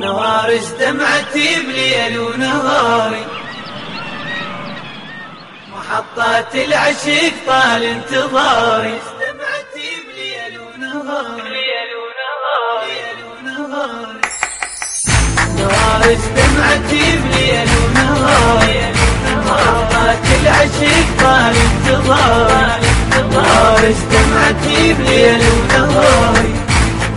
نوارج دمعتي بليل ونهاري. محطات العشق طال انتظاري. دمعتي بليل ونهاري. نوارج دمعتي بليل ونهاري. محطات دمعتي بليل ونهاري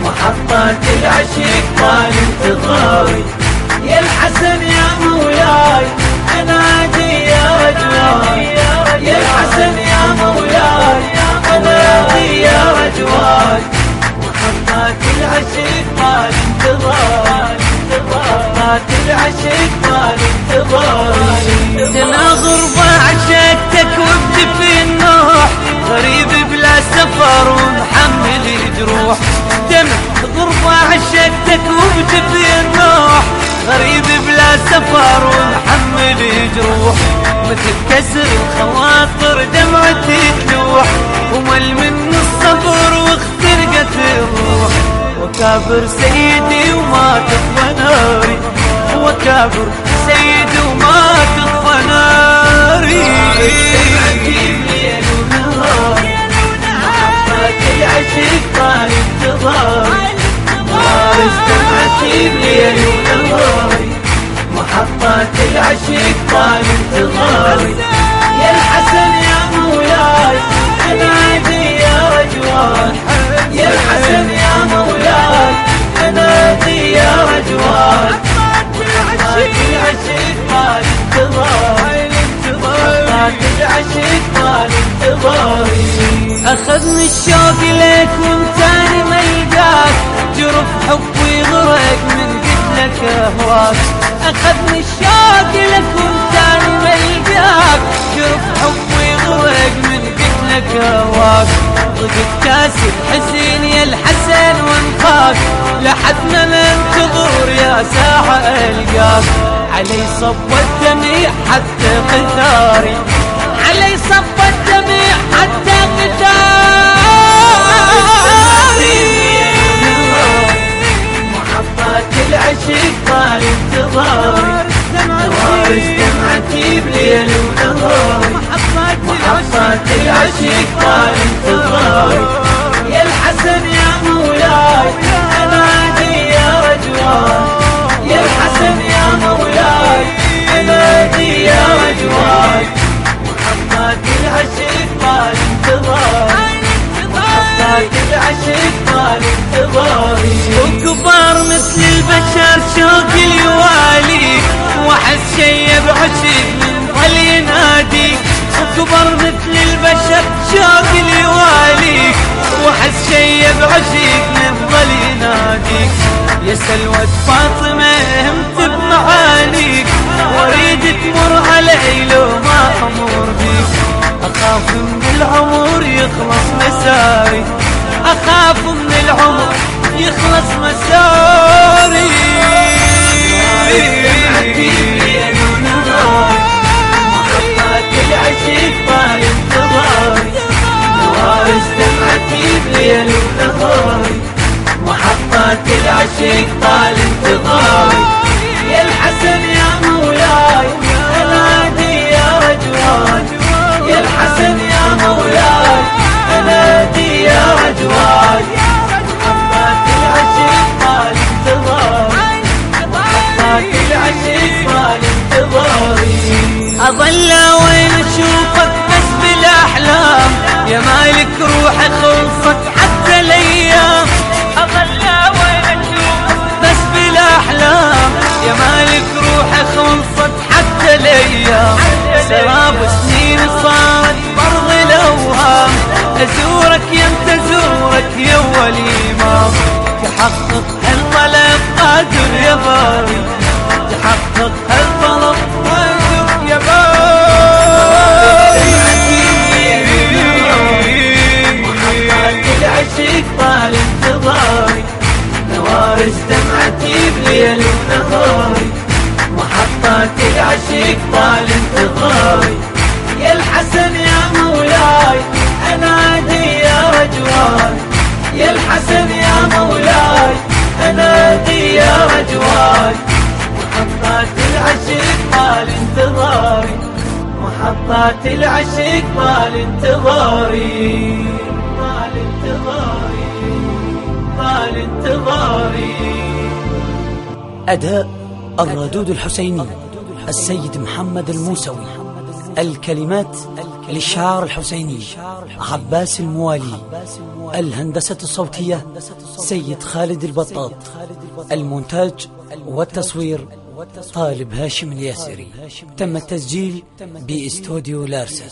محطات العشق طال انتظاري. يا الحسن يا مولاي انادي يا العشق طال انتظاري. سنة غربة عشقتك وبدفي النوح. غريب بلا سفر ومحمل جروح دمع غربة عشقتك وبدفي النوح. غريب بلا سفر ومحمل جروح مثل كسر الخواطر دمعتي تلوح ومل من الصبر واخترقت الروح. وكابر سيدي وما ناري وكابر سيدي طال انتظاري أخذني الشوق لك وانتاني ما يلقاك جرف حبي غرق من قتلك أهواك. أخذني الشوق لك وانتاني ما يلقاك جرف حبي غرق من قتلك أهواك. ضقت كاس الحزين يا الحسن وانفاك لحد ما ننتظر يا ساحة ألقاك. علي صب الدمع حتى قثاري حتى محطات العشق طال انتظاري. نوارج دمعتي بليل ونهاري محطات العشق طال انتظاري. يا الحسن يا مولاي أنادي يا رجوان. يا الحسن يا مولاي أنادي يا رجوان. محطات العشق وكبار مثل البشر شوق اليوالي وحس شي بعشق من ينادي وكبر مثل البشر شوق اليوالي وحس شي بعشق من ظل ينادي يا سلوى فاطمة همت بمعانيك وأريد تمر علي لو ما أمر بيك أخاف من العمر يخلص مساري. أخاف من العمر يخلص مساري محطات العشق طال انتظاري. نوارج دمعتي بليل ونهاري محطات العشق طال انتظاري. بالاحلام يا مالك روحي خلصت حتى الأيام أظل وين اشوفك بس بالاحلام يا مالك روحي خلصت حتى الأيام سراب سنين صارت برض الأوهام. أزورك انت ازورك يا ولي إمام. تحقق هالطلب قادر يا باري تحقق هالطلب وجهك طال انتظاري. نوارس دمعتي بليل ونهاري محطات العشق طال انتظاري. يا الحسن يا مولاي أنادي يا رجواي يا الحسن يا مولاي أنادي يا رجواي محطات العشق طال انتظاري. محطات العشق طال انتظاري. طال انتظاري. أداء الردود الحسيني السيد محمد الموسوي. الكلمات للشعار الحسيني عباس الموالي. الهندسة الصوتية سيد خالد البطاط. المونتاج والتصوير طالب هاشم الياسري. تم التسجيل بإستوديو لارسا.